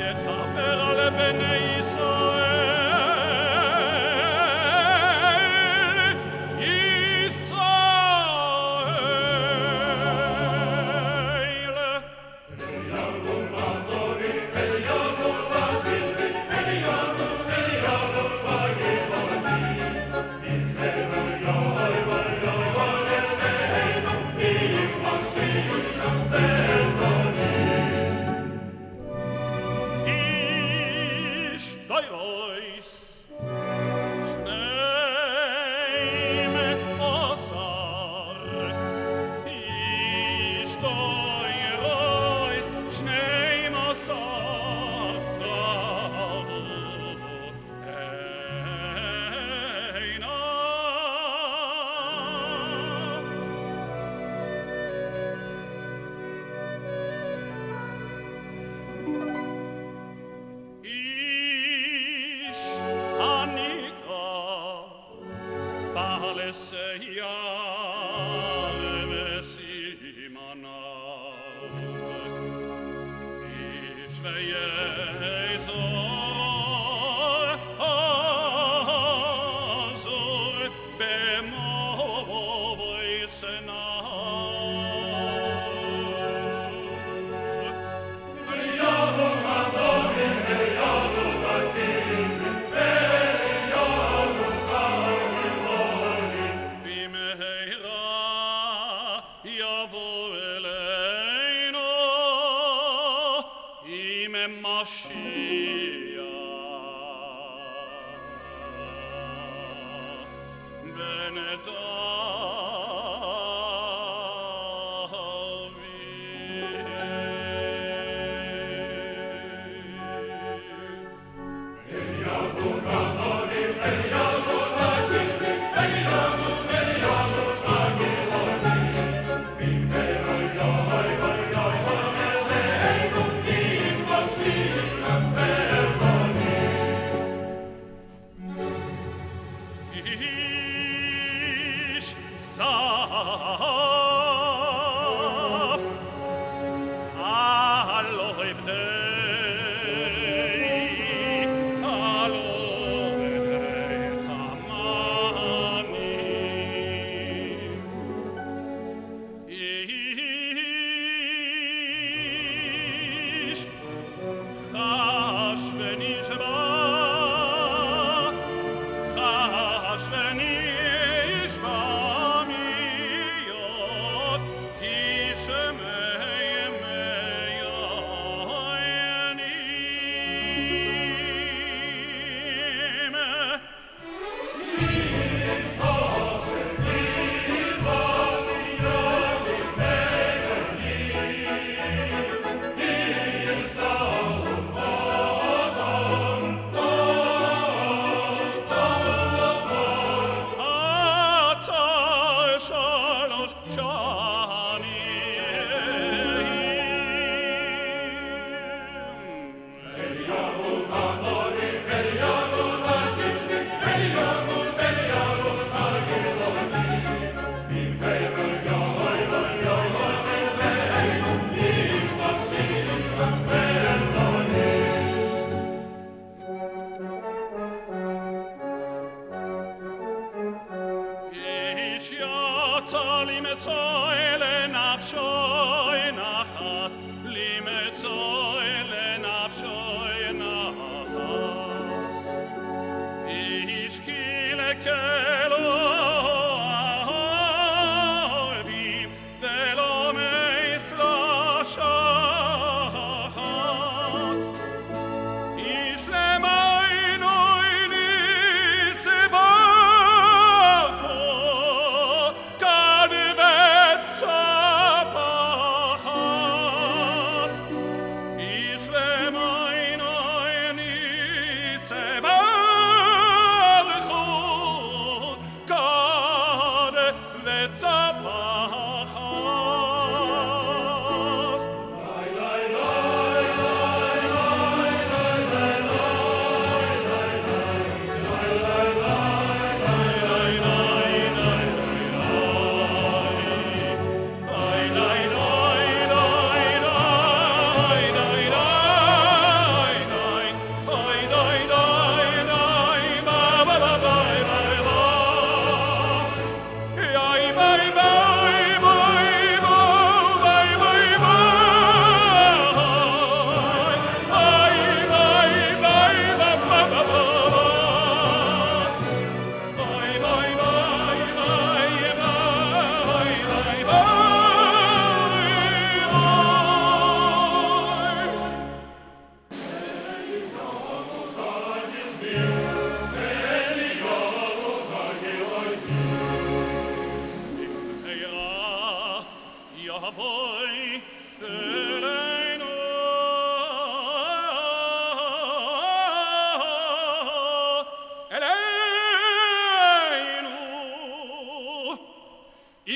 Yes, Hallelujah. Mashiach, Benedictus. 啊。啊！山。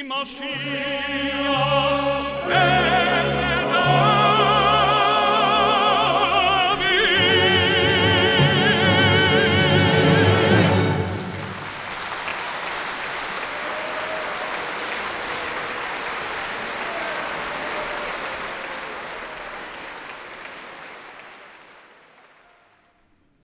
Mashiach.